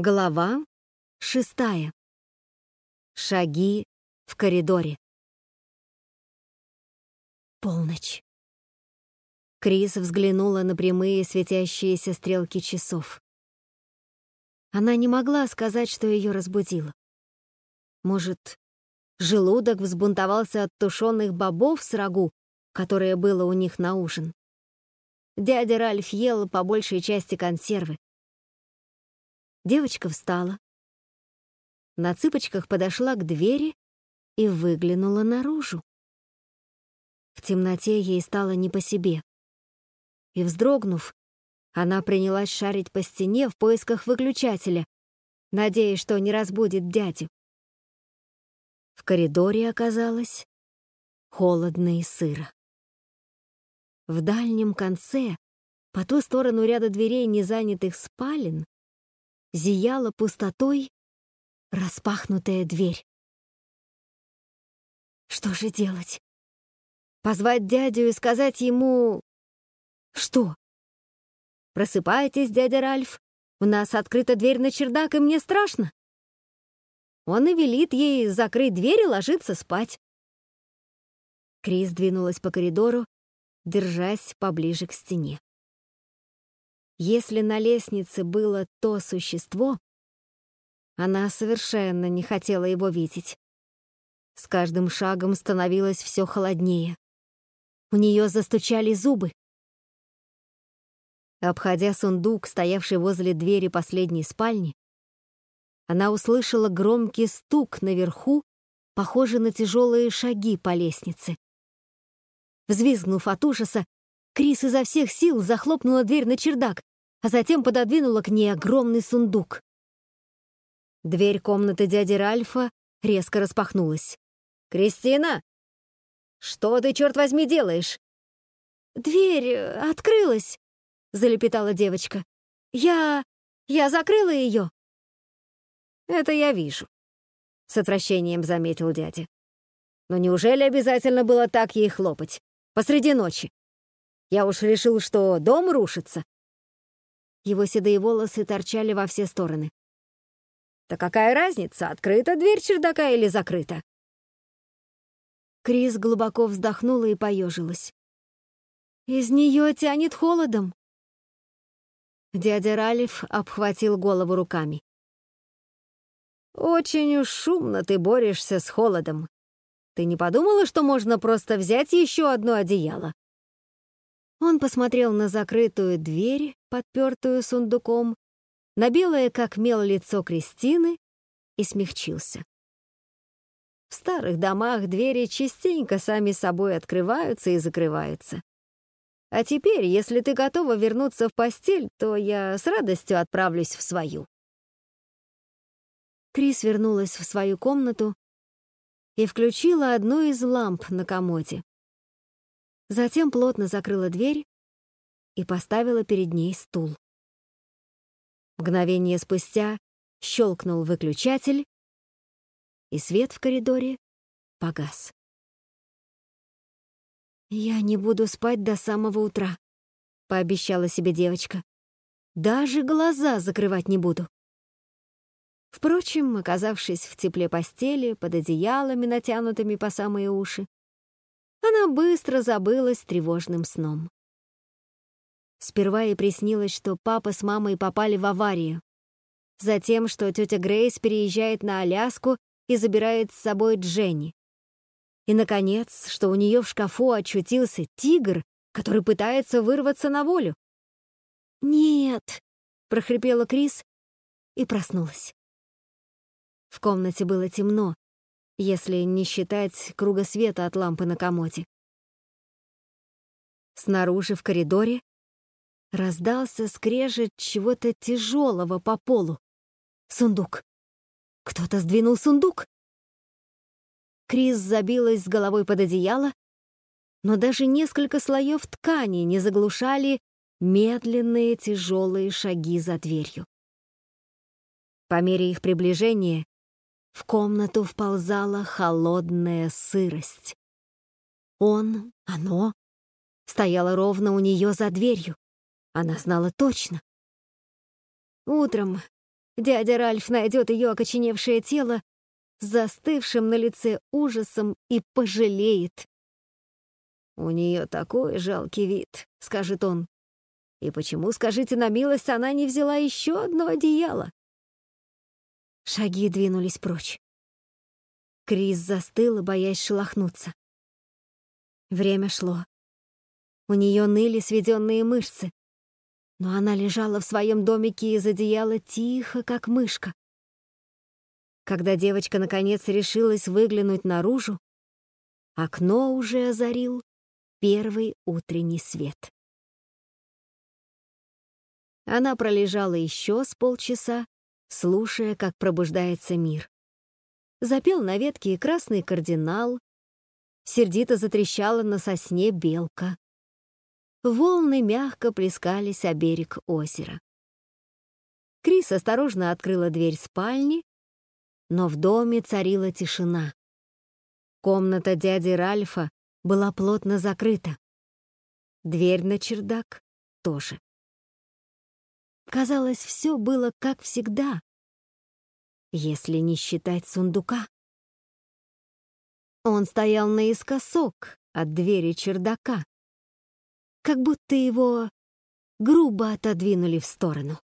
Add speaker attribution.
Speaker 1: Глава шестая. Шаги в коридоре. Полночь. Крис взглянула на прямые светящиеся стрелки часов. Она не могла сказать, что ее разбудило. Может, желудок взбунтовался от тушеных бобов с рагу, которое было у них на ужин. Дядя Ральф ел по большей части консервы, Девочка встала. На цыпочках подошла к двери и выглянула наружу. В темноте ей стало не по себе. И, вздрогнув, она принялась шарить по стене в поисках выключателя, надеясь, что не разбудит дядю. В коридоре оказалось холодно и сыро. В дальнем конце, по ту сторону ряда дверей незанятых спален, зияла пустотой распахнутая дверь. Что же делать? Позвать дядю и сказать ему... Что? Просыпайтесь, дядя Ральф. У нас открыта дверь на чердак, и мне страшно. Он и велит ей закрыть дверь и ложиться спать. Крис двинулась по коридору, держась поближе к стене. Если на лестнице было то существо, она совершенно не хотела его видеть. С каждым шагом становилось все холоднее. У нее застучали зубы. Обходя сундук, стоявший возле двери последней спальни, она услышала громкий стук наверху, похожий на тяжелые шаги по лестнице. Взвизгнув от ужаса, Крис изо всех сил захлопнула дверь на чердак, а затем пододвинула к ней огромный сундук. Дверь комнаты дяди Ральфа резко распахнулась. «Кристина! Что ты, черт возьми, делаешь?» «Дверь открылась», — залепетала девочка. «Я... я закрыла ее». «Это я вижу», — с отвращением заметил дядя. «Но неужели обязательно было так ей хлопать? Посреди ночи? Я уж решил, что дом рушится, его седые волосы торчали во все стороны. «Да какая разница, открыта дверь чердака или закрыта?» Крис глубоко вздохнула и поежилась. «Из нее тянет холодом». Дядя Ралиф обхватил голову руками. «Очень уж шумно ты борешься с холодом. Ты не подумала, что можно просто взять еще одно одеяло?» Он посмотрел на закрытую дверь, подпертую сундуком, на белое, как мел, лицо Кристины и смягчился. В старых домах двери частенько сами собой открываются и закрываются. А теперь, если ты готова вернуться в постель, то я с радостью отправлюсь в свою. Крис вернулась в свою комнату и включила одну из ламп на комоде. Затем плотно закрыла дверь и поставила перед ней стул. Мгновение спустя щелкнул выключатель, и свет в коридоре погас. «Я не буду спать до самого утра», — пообещала себе девочка. «Даже глаза закрывать не буду». Впрочем, оказавшись в тепле постели, под одеялами, натянутыми по самые уши, она быстро забылась тревожным сном. Сперва ей приснилось, что папа с мамой попали в аварию. Затем, что тетя Грейс переезжает на Аляску и забирает с собой Дженни. И, наконец, что у нее в шкафу очутился тигр, который пытается вырваться на волю. «Нет!» — прохрипела Крис и проснулась. В комнате было темно, если не считать круга света от лампы на комоде. Снаружи в коридоре раздался скрежет чего-то тяжелого по полу. Сундук. Кто-то сдвинул сундук. Крис забилась с головой под одеяло, но даже несколько слоев ткани не заглушали медленные тяжелые шаги за дверью. По мере их приближения в комнату вползала холодная сырость. Он, оно, стояло ровно у нее за дверью. Она знала точно. Утром, Дядя Ральф найдет ее окоченевшее тело застывшим на лице ужасом и пожалеет. «У нее такой жалкий вид», — скажет он. «И почему, скажите на милость, она не взяла еще одно одеяло?» Шаги двинулись прочь. Крис застыла, боясь шелохнуться. Время шло. У нее ныли сведенные мышцы, но она лежала в своем домике из одеяла тихо, как мышка. Когда девочка наконец решилась выглянуть наружу, окно уже озарил первый утренний свет. Она пролежала еще с полчаса, слушая, как пробуждается мир. Запел на ветке красный кардинал, сердито затрещала на сосне белка. Волны мягко плескались о берег озера. Крис осторожно открыла дверь спальни, но в доме царила тишина. Комната дяди Ральфа была плотно закрыта. Дверь на чердак тоже. Казалось, все было как всегда, если не считать сундука. Он стоял наискосок от двери чердака, как будто его грубо отодвинули в сторону.